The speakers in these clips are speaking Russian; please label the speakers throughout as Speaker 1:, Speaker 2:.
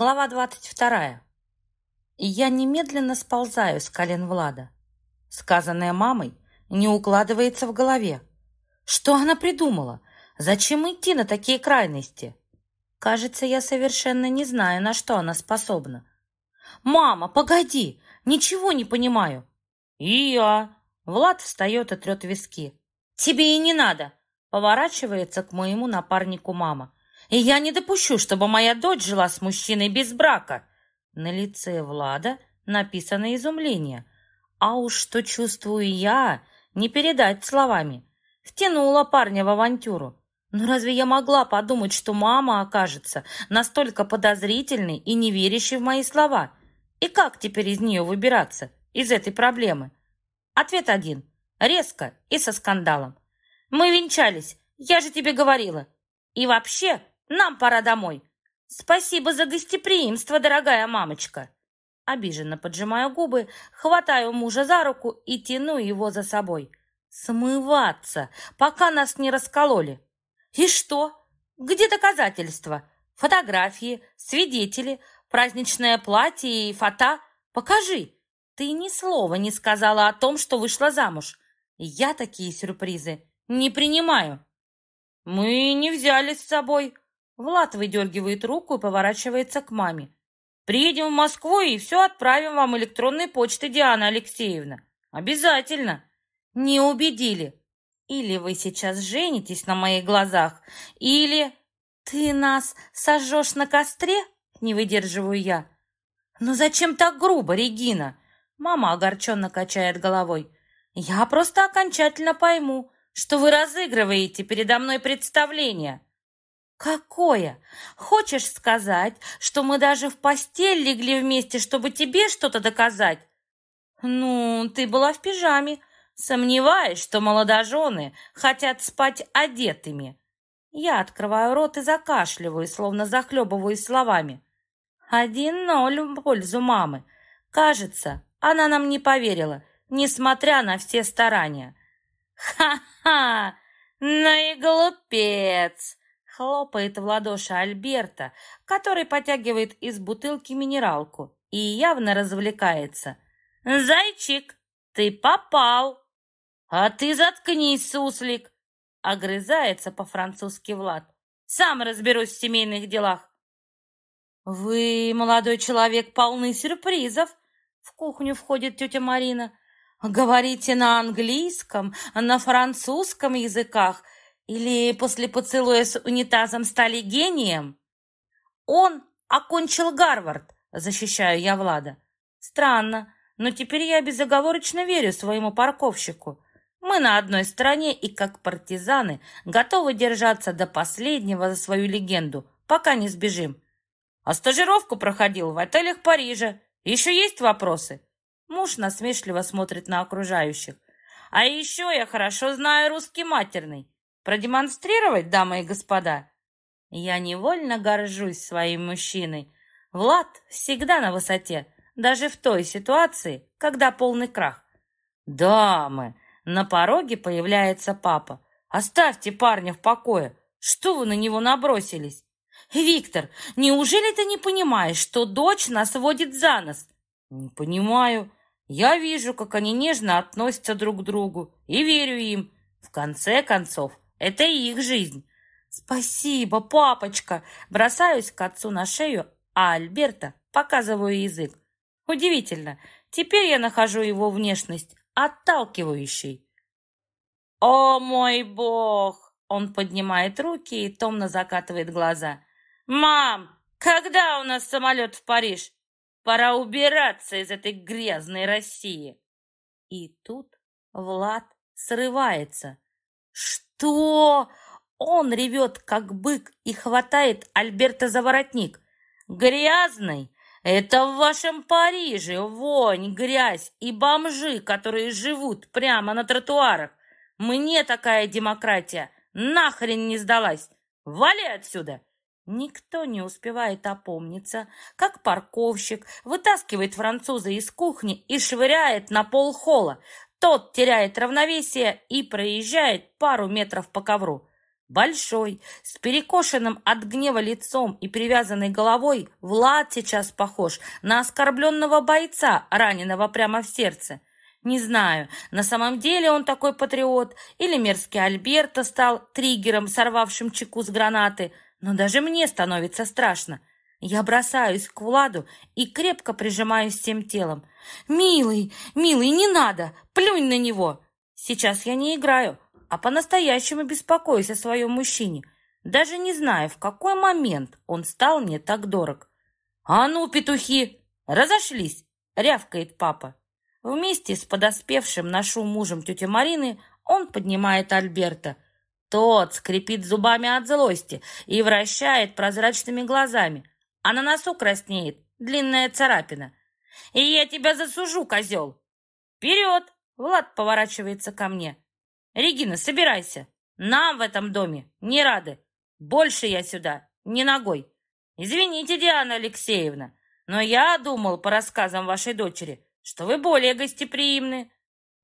Speaker 1: Глава двадцать вторая. Я немедленно сползаю с колен Влада. Сказанное мамой не укладывается в голове. Что она придумала? Зачем идти на такие крайности? Кажется, я совершенно не знаю, на что она способна. «Мама, погоди! Ничего не понимаю!» «И я!» Влад встает и трет виски. «Тебе и не надо!» Поворачивается к моему напарнику мама. И я не допущу, чтобы моя дочь жила с мужчиной без брака. На лице Влада написано изумление. А уж что чувствую я, не передать словами. Втянула парня в авантюру. Но разве я могла подумать, что мама окажется настолько подозрительной и не верящей в мои слова? И как теперь из нее выбираться, из этой проблемы? Ответ один. Резко и со скандалом. Мы венчались, я же тебе говорила. И вообще, нам пора домой. Спасибо за гостеприимство, дорогая мамочка. Обиженно поджимаю губы, хватаю мужа за руку и тяну его за собой. Смываться, пока нас не раскололи. И что? Где доказательства? Фотографии, свидетели, праздничное платье и фото? Покажи. Ты ни слова не сказала о том, что вышла замуж. Я такие сюрпризы не принимаю. Мы не взяли с собой, Влад выдергивает руку и поворачивается к маме. «Приедем в Москву и все отправим вам электронной почтой, Диана Алексеевна. Обязательно!» «Не убедили. Или вы сейчас женитесь на моих глазах, или ты нас сожжешь на костре?» Не выдерживаю я. «Ну зачем так грубо, Регина?» Мама огорченно качает головой. «Я просто окончательно пойму, что вы разыгрываете передо мной представление». «Какое? Хочешь сказать, что мы даже в постель легли вместе, чтобы тебе что-то доказать?» «Ну, ты была в пижаме. Сомневаюсь, что молодожены хотят спать одетыми». Я открываю рот и закашливаю, словно захлебываюсь словами. «Один ноль в пользу мамы. Кажется, она нам не поверила, несмотря на все старания». «Ха-ха! Ну и глупец!» Хлопает в ладоши Альберта, который потягивает из бутылки минералку и явно развлекается. «Зайчик, ты попал!» «А ты заткнись, суслик!» Огрызается по-французски Влад. «Сам разберусь в семейных делах!» «Вы, молодой человек, полны сюрпризов!» В кухню входит тетя Марина. «Говорите на английском, на французском языках – или после поцелуя с унитазом стали гением? Он окончил Гарвард, защищаю я Влада. Странно, но теперь я безоговорочно верю своему парковщику. Мы на одной стороне и, как партизаны, готовы держаться до последнего за свою легенду, пока не сбежим. А стажировку проходил в отелях Парижа. Еще есть вопросы? Муж насмешливо смотрит на окружающих. А еще я хорошо знаю русский матерный. Продемонстрировать, дамы и господа? Я невольно горжусь своим мужчиной. Влад всегда на высоте, даже в той ситуации, когда полный крах. Дамы, на пороге появляется папа. Оставьте парня в покое. Что вы на него набросились? Виктор, неужели ты не понимаешь, что дочь нас водит за нос? Не понимаю. Я вижу, как они нежно относятся друг к другу и верю им. В конце концов, это их жизнь. Спасибо, папочка. Бросаюсь к отцу на шею, а Альберта показываю язык. Удивительно. Теперь я нахожу его внешность отталкивающей. О мой бог! Он поднимает руки и томно закатывает глаза. Мам, когда у нас самолет в Париж? Пора убираться из этой грязной России. И тут Влад срывается. «Что?» Он ревет, как бык, и хватает Альберта за воротник. «Грязный? Это в вашем Париже вонь, грязь и бомжи, которые живут прямо на тротуарах. Мне такая демократия нахрен не сдалась. Вали отсюда!» Никто не успевает опомниться, как парковщик вытаскивает француза из кухни и швыряет на пол холла. Тот теряет равновесие и проезжает пару метров по ковру. Большой, с перекошенным от гнева лицом и привязанной головой, Влад сейчас похож на оскорбленного бойца, раненого прямо в сердце. Не знаю, на самом деле он такой патриот, или мерзкий Альберто стал триггером, сорвавшим чеку с гранаты, но даже мне становится страшно. Я бросаюсь к Владу и крепко прижимаюсь всем телом. «Милый, милый, не надо! Плюнь на него!» Сейчас я не играю, а по-настоящему беспокоюсь о своем мужчине, даже не знаю, в какой момент он стал мне так дорог. «А ну, петухи, разошлись!» — рявкает папа. Вместе с подоспевшим на шум мужем тети Марины он поднимает Альберта. Тот скрипит зубами от злости и вращает прозрачными глазами, а на носу краснеет длинная царапина. «И я тебя засужу, козел!» «Вперед!» — Влад поворачивается ко мне. «Регина, собирайся. Нам в этом доме не рады. Больше я сюда не ногой. Извините, Диана Алексеевна, но я думал по рассказам вашей дочери, что вы более гостеприимны.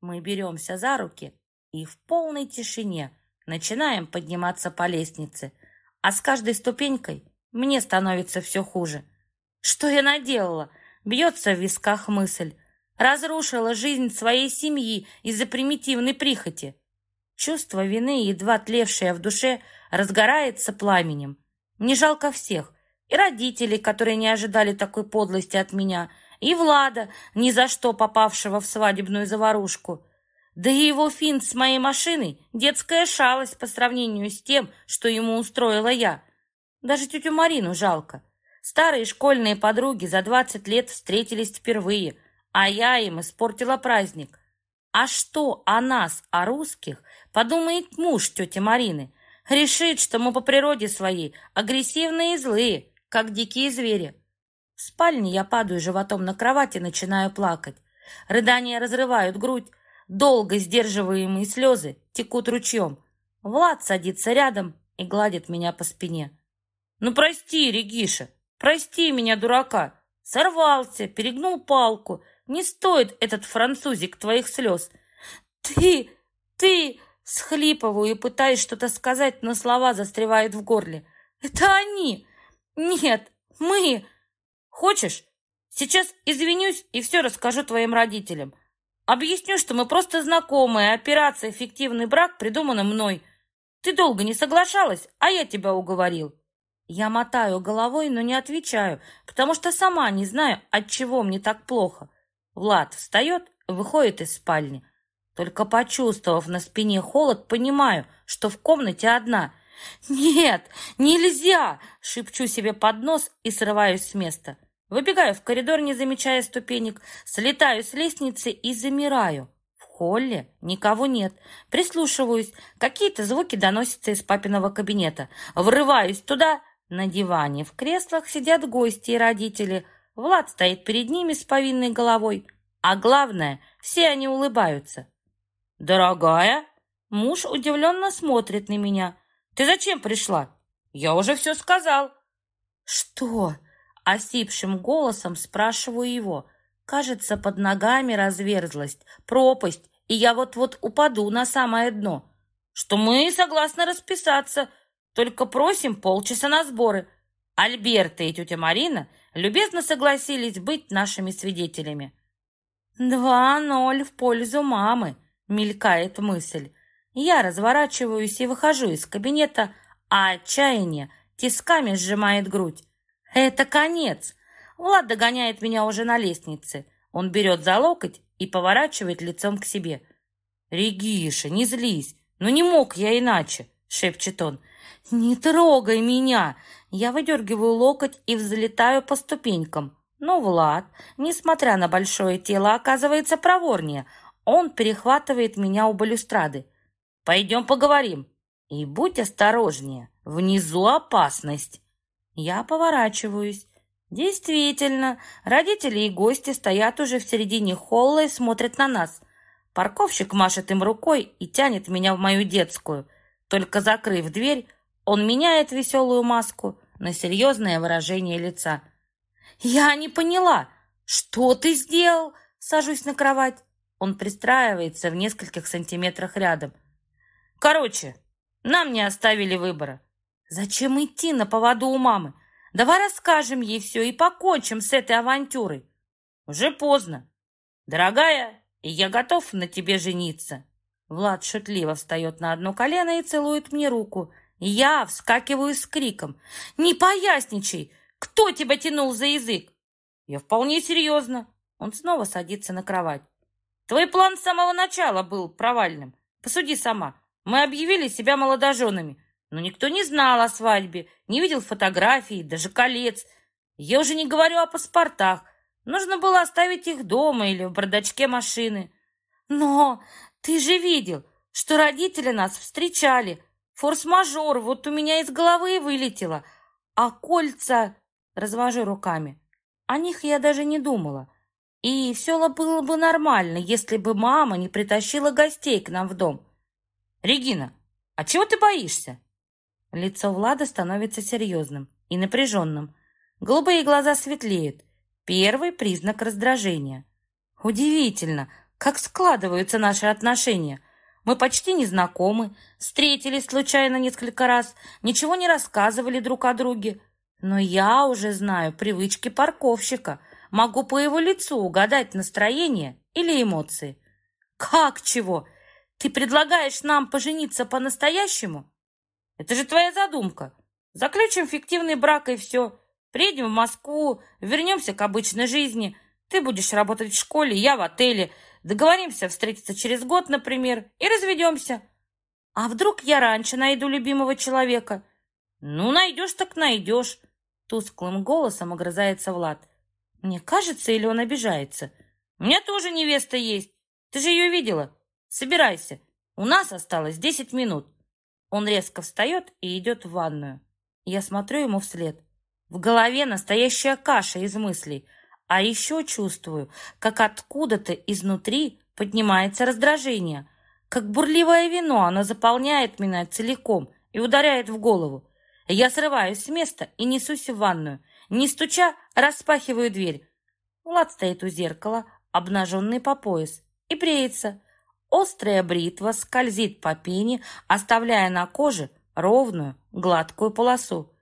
Speaker 1: Мы беремся за руки и в полной тишине начинаем подниматься по лестнице, а с каждой ступенькой мне становится все хуже. Что я наделала? Бьется в висках мысль. Разрушила жизнь своей семьи из-за примитивной прихоти. Чувство вины, едва тлевшее в душе, разгорается пламенем. Не жалко всех. И родителей, которые не ожидали такой подлости от меня, и Влада, ни за что попавшего в свадебную заварушку. Да и его финт с моей машиной — детская шалость по сравнению с тем, что ему устроила я. Даже тетю Марину жалко. Старые школьные подруги за двадцать лет встретились впервые, а я им испортила праздник. А что о нас, о русских, подумает муж тети Марины? Решит, что мы по природе своей агрессивные и злые, как дикие звери. В спальне я падаю животом на кровать и начинаю плакать. Рыдания разрывают грудь. Долго сдерживаемые слезы текут ручьем. Влад садится рядом и гладит меня по спине. «Ну, прости, Региша, прости меня, дурака. Сорвался, перегнул палку. Не стоит этот французик твоих слез. Ты, ты...» Схлипываю и пытаюсь что-то сказать, но слова застревают в горле. «Это они! Нет, мы!» Хочешь? Сейчас извинюсь и все расскажу твоим родителям. Объясню, что мы просто знакомые, операция «Фиктивный брак» придумана мной. Ты долго не соглашалась, а я тебя уговорил. Я мотаю головой, но не отвечаю, потому что сама не знаю, от чего мне так плохо. Влад встает, выходит из спальни. Только почувствовав на спине холод, понимаю, что в комнате одна. «Нет, нельзя!» — шепчу себе под нос и срываюсь с места. Выбегаю в коридор, не замечая ступенек, слетаю с лестницы и замираю. В холле никого нет. Прислушиваюсь. Какие-то звуки доносятся из папиного кабинета. Врываюсь туда. На диване в креслах сидят гости и родители. Влад стоит перед ними с повинной головой. А главное, все они улыбаются. «Дорогая?» Муж удивленно смотрит на меня. «Ты зачем пришла?» «Я уже все сказал». «Что?» Осипшим голосом спрашиваю его. Кажется, под ногами разверзлась пропасть, и я вот-вот упаду на самое дно. Что мы согласны расписаться, только просим полчаса на сборы. Альберта и тетя Марина любезно согласились быть нашими свидетелями. «Два ноль в пользу мамы», — мелькает мысль. Я разворачиваюсь и выхожу из кабинета, а отчаяние тисками сжимает грудь. Это конец. Влад догоняет меня уже на лестнице. Он берет за локоть и поворачивает лицом к себе. «Региша, не злись. Ну не мог я иначе», — шепчет он. «Не трогай меня!» Я выдергиваю локоть и взлетаю по ступенькам. Но Влад, несмотря на большое тело, оказывается проворнее. Он перехватывает меня у балюстрады. «Пойдем поговорим. И будь осторожнее. Внизу опасность». Я поворачиваюсь. Действительно, родители и гости стоят уже в середине холла и смотрят на нас. Парковщик машет им рукой и тянет меня в мою детскую. Только закрыв дверь, он меняет веселую маску на серьезное выражение лица. «Я не поняла, что ты сделал?» Сажусь на кровать. Он пристраивается в нескольких сантиметрах рядом. «Короче, Нам не оставили выбора. Зачем идти на поводу у мамы? Давай расскажем ей все и покончим с этой авантюрой. Уже поздно. Дорогая, я готов на тебе жениться. Влад шутливо встает на одно колено и целует мне руку. Я вскакиваю с криком. «Не поясничай! Кто тебя тянул за язык?» «Я вполне серьезно». Он снова садится на кровать. «Твой план с самого начала был провальным. Посуди сама. Мы объявили себя молодоженами, но никто не знал о свадьбе, не видел фотографий, даже колец. Я уже не говорю о паспортах. Нужно было оставить их дома или в бардачке машины. Но ты же видел, что родители нас встречали. Форс-мажор вот у меня из головы вылетело. А кольца... Развожу руками. О них я даже не думала. И все было бы нормально, если бы мама не притащила гостей к нам в дом. «Регина, а чего ты боишься?» Лицо Влада становится серьезным и напряженным. Голубые глаза светлеют. Первый признак раздражения. Удивительно, как складываются наши отношения. Мы почти не знакомы, встретились случайно несколько раз, ничего не рассказывали друг о друге. Но я уже знаю привычки парковщика, могу по его лицу угадать настроение или эмоции. Как чего? Ты предлагаешь нам пожениться по-настоящему? Это же твоя задумка. Заключим фиктивный брак и все. Приедем в Москву, вернемся к обычной жизни. Ты будешь работать в школе, я в отеле. Договоримся встретиться через год, например, и разведемся. А вдруг я раньше найду любимого человека? Ну, найдешь так найдешь. Тусклым голосом огрызается Влад. Мне кажется, или он обижается? У меня тоже невеста есть. Ты же ее видела? Собирайся. У нас осталось десять минут. Он резко встает и идет в ванную. Я смотрю ему вслед. В голове настоящая каша из мыслей. А еще чувствую, как откуда-то изнутри поднимается раздражение. Как бурливое вино, оно заполняет меня целиком и ударяет в голову. Я срываюсь с места и несусь в ванную. Не стуча, распахиваю дверь. Влад стоит у зеркала, обнаженный по пояс, и бреется. Острая бритва скользит по пене, оставляя на коже ровную, гладкую полосу.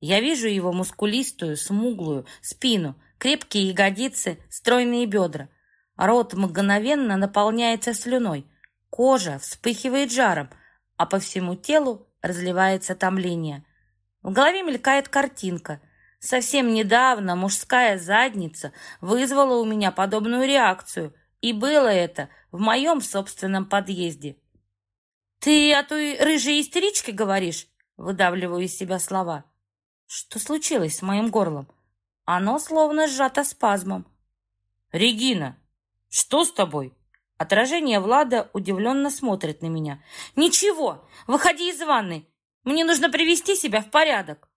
Speaker 1: Я вижу его мускулистую, смуглую спину, крепкие ягодицы, стройные бедра. Рот мгновенно наполняется слюной, кожа вспыхивает жаром, а по всему телу разливается томление. В голове мелькает картинка. Совсем недавно мужская задница вызвала у меня подобную реакцию, и было это в моем собственном подъезде. «Ты о той рыжей истеричке говоришь?» Выдавливаю из себя слова. Что случилось с моим горлом? Оно словно сжато спазмом. «Регина, что с тобой?» Отражение Влада удивленно смотрит на меня. «Ничего, выходи из ванны. Мне нужно привести себя в порядок».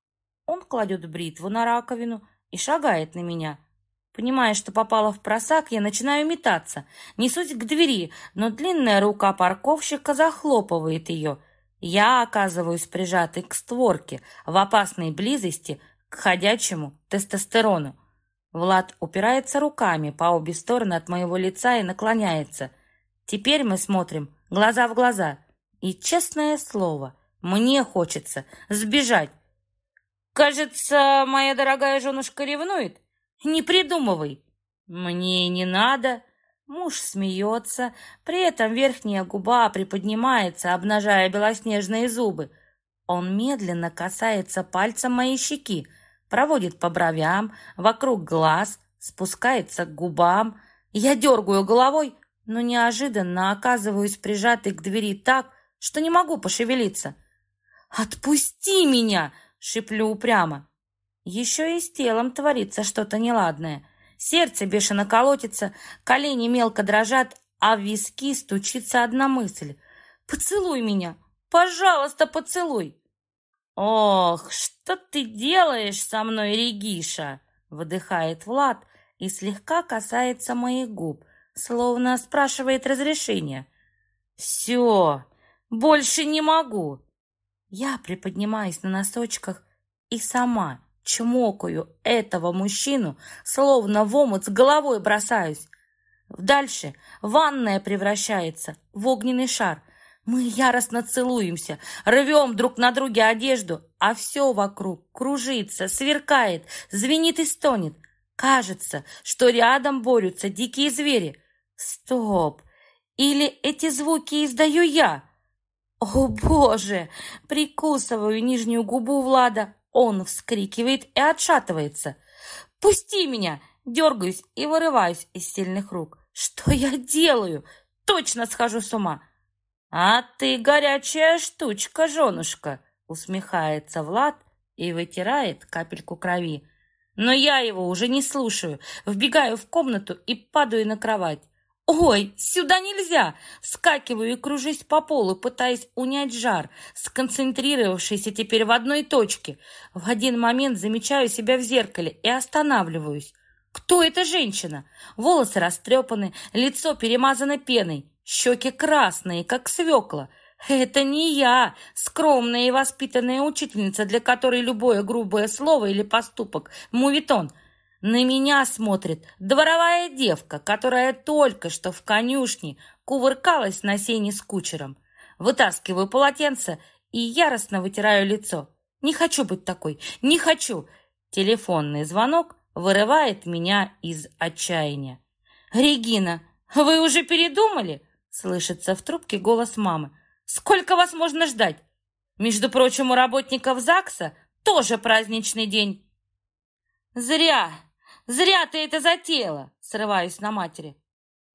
Speaker 1: Он кладет бритву на раковину и шагает на меня. Понимая, что попала в просак, я начинаю метаться. Несусь к двери, но длинная рука парковщика захлопывает ее. Я оказываюсь прижатой к створке в опасной близости к ходячему тестостерону. Влад упирается руками по обе стороны от моего лица и наклоняется. Теперь мы смотрим глаза в глаза. И, честное слово, мне хочется сбежать. «Кажется, моя дорогая женушка ревнует», не придумывай. Мне не надо. Муж смеется, при этом верхняя губа приподнимается, обнажая белоснежные зубы. Он медленно касается пальцем моей щеки, проводит по бровям, вокруг глаз, спускается к губам. Я дергаю головой, но неожиданно оказываюсь прижатой к двери так, что не могу пошевелиться. «Отпусти меня!» — шиплю упрямо. Еще и с телом творится что-то неладное. Сердце бешено колотится, колени мелко дрожат, а в виски стучится одна мысль. «Поцелуй меня! Пожалуйста, поцелуй!» «Ох, что ты делаешь со мной, Региша?» Выдыхает Влад и слегка касается моих губ, словно спрашивает разрешения. «Все, больше не могу!» Я приподнимаюсь на носочках и сама чмокаю этого мужчину, словно в омут с головой бросаюсь. Дальше ванная превращается в огненный шар. Мы яростно целуемся, рвем друг на друге одежду, а все вокруг кружится, сверкает, звенит и стонет. Кажется, что рядом борются дикие звери. Стоп! Или эти звуки издаю я? О, Боже! Прикусываю нижнюю губу Влада. Он вскрикивает и отшатывается. «Пусти меня!» Дергаюсь и вырываюсь из сильных рук. «Что я делаю? Точно схожу с ума!» «А ты горячая штучка, женушка!» Усмехается Влад и вытирает капельку крови. Но я его уже не слушаю. Вбегаю в комнату и падаю на кровать. «Ой, сюда нельзя!» Вскакиваю и кружусь по полу, пытаясь унять жар, сконцентрировавшийся теперь в одной точке. В один момент замечаю себя в зеркале и останавливаюсь. Кто эта женщина? Волосы растрепаны, лицо перемазано пеной. Щеки красные, как свекла. Это не я, скромная и воспитанная учительница, для которой любое грубое слово или поступок – мувитон. На меня смотрит дворовая девка, которая только что в конюшне кувыркалась на сене с кучером. Вытаскиваю полотенце и яростно вытираю лицо. Не хочу быть такой, не хочу. Телефонный звонок вырывает меня из отчаяния. «Регина, вы уже передумали?» Слышится в трубке голос мамы. «Сколько вас можно ждать? Между прочим, у работников ЗАГСа тоже праздничный день». «Зря! Зря ты это затеяла!» Срываюсь на матери.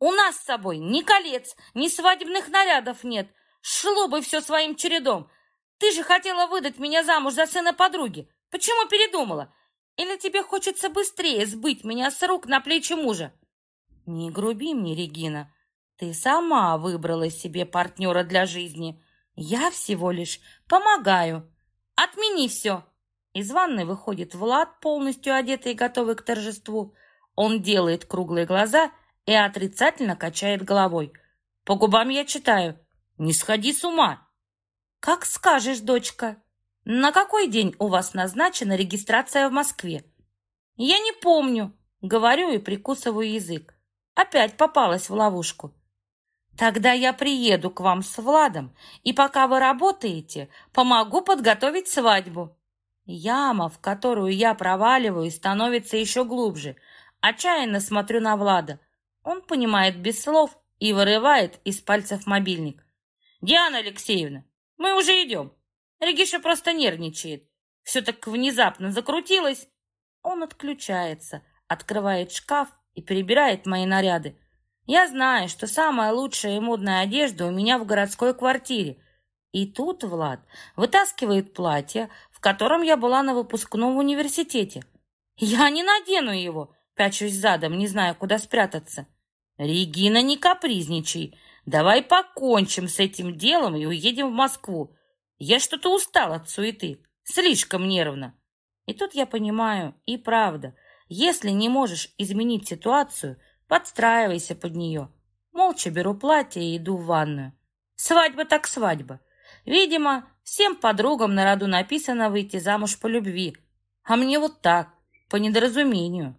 Speaker 1: «У нас с собой ни колец, ни свадебных нарядов нет. Шло бы все своим чередом. Ты же хотела выдать меня замуж за сына подруги. Почему передумала? Или тебе хочется быстрее сбыть меня с рук на плечи мужа?» «Не груби мне, Регина. Ты сама выбрала себе партнера для жизни. Я всего лишь помогаю. Отмени все. Из ванной выходит Влад, полностью одетый и готовый к торжеству. Он делает круглые глаза и отрицательно качает головой. По губам я читаю «Не сходи с ума». «Как скажешь, дочка. На какой день у вас назначена регистрация в Москве?» «Я не помню», — говорю и прикусываю язык. Опять попалась в ловушку. Тогда я приеду к вам с Владом, и пока вы работаете, помогу подготовить свадьбу. Яма, в которую я проваливаю, становится еще глубже. Отчаянно смотрю на Влада. Он понимает без слов и вырывает из пальцев мобильник. «Диана Алексеевна, мы уже идем. Региша просто нервничает. Все так внезапно закрутилось». Он отключается, открывает шкаф и перебирает мои наряды. Я знаю, что самая лучшая и модная одежда у меня в городской квартире. И тут Влад вытаскивает платье, в котором я была на выпускном в университете. Я не надену его, пячусь задом, не знаю, куда спрятаться. Регина, не капризничай. Давай покончим с этим делом и уедем в Москву. Я что-то устал от суеты, слишком нервно. И тут я понимаю, и правда, если не можешь изменить ситуацию – Подстраивайся под нее. Молча беру платье и иду в ванную. Свадьба так свадьба. Видимо, всем подругам на роду написано выйти замуж по любви. А мне вот так, по недоразумению.